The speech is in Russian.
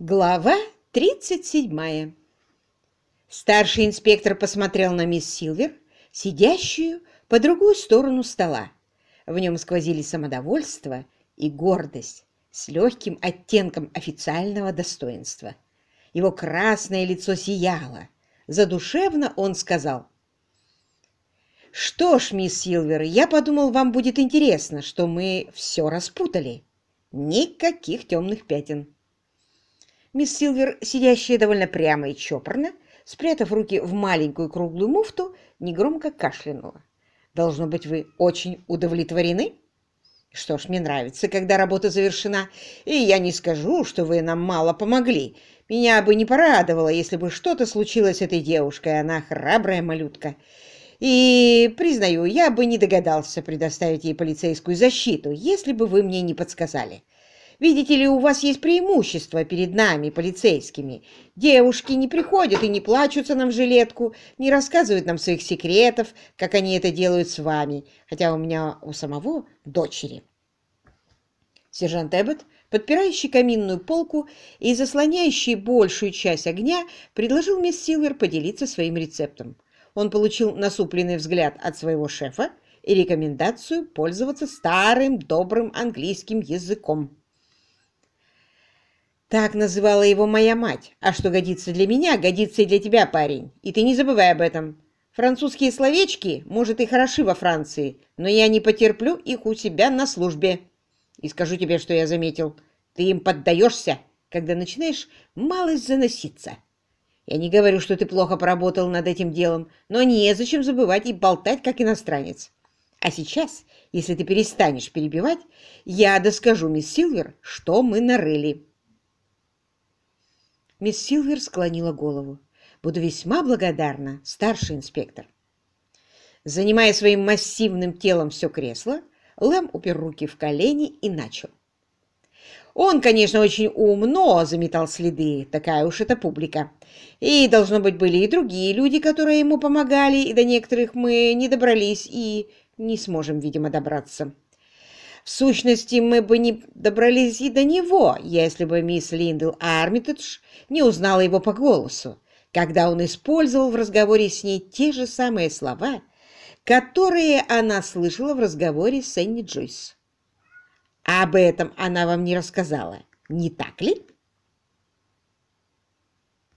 Глава 37. Старший инспектор посмотрел на мисс Силвер, сидящую по другую сторону стола. В нем сквозили самодовольство и гордость с легким оттенком официального достоинства. Его красное лицо сияло. Задушевно он сказал. «Что ж, мисс Силвер, я подумал, вам будет интересно, что мы все распутали. Никаких темных пятен». Мисс Силвер, сидящая довольно прямо и чопорно, спрятав руки в маленькую круглую муфту, негромко кашлянула. «Должно быть, вы очень удовлетворены?» «Что ж, мне нравится, когда работа завершена, и я не скажу, что вы нам мало помогли. Меня бы не порадовало, если бы что-то случилось с этой девушкой, она храбрая малютка. И, признаю, я бы не догадался предоставить ей полицейскую защиту, если бы вы мне не подсказали». Видите ли, у вас есть преимущество перед нами, полицейскими. Девушки не приходят и не плачутся нам в жилетку, не рассказывают нам своих секретов, как они это делают с вами, хотя у меня у самого дочери. Сержант Эббот, подпирающий каминную полку и заслоняющий большую часть огня, предложил мисс Силвер поделиться своим рецептом. Он получил насупленный взгляд от своего шефа и рекомендацию пользоваться старым добрым английским языком. Так называла его моя мать. А что годится для меня, годится и для тебя, парень. И ты не забывай об этом. Французские словечки, может, и хороши во Франции, но я не потерплю их у себя на службе. И скажу тебе, что я заметил. Ты им поддаешься, когда начинаешь малость заноситься. Я не говорю, что ты плохо поработал над этим делом, но незачем забывать и болтать, как иностранец. А сейчас, если ты перестанешь перебивать, я доскажу мисс Силвер, что мы нарыли. Мисс Силвер склонила голову. «Буду весьма благодарна, старший инспектор». Занимая своим массивным телом все кресло, Лэм упер руки в колени и начал. Он, конечно, очень умно заметал следы, такая уж эта публика. И, должно быть, были и другие люди, которые ему помогали, и до некоторых мы не добрались и не сможем, видимо, добраться. В сущности, мы бы не добрались и до него, если бы мисс Линдл Армитедж не узнала его по голосу, когда он использовал в разговоре с ней те же самые слова, которые она слышала в разговоре с Энни Джойс. Об этом она вам не рассказала, не так ли?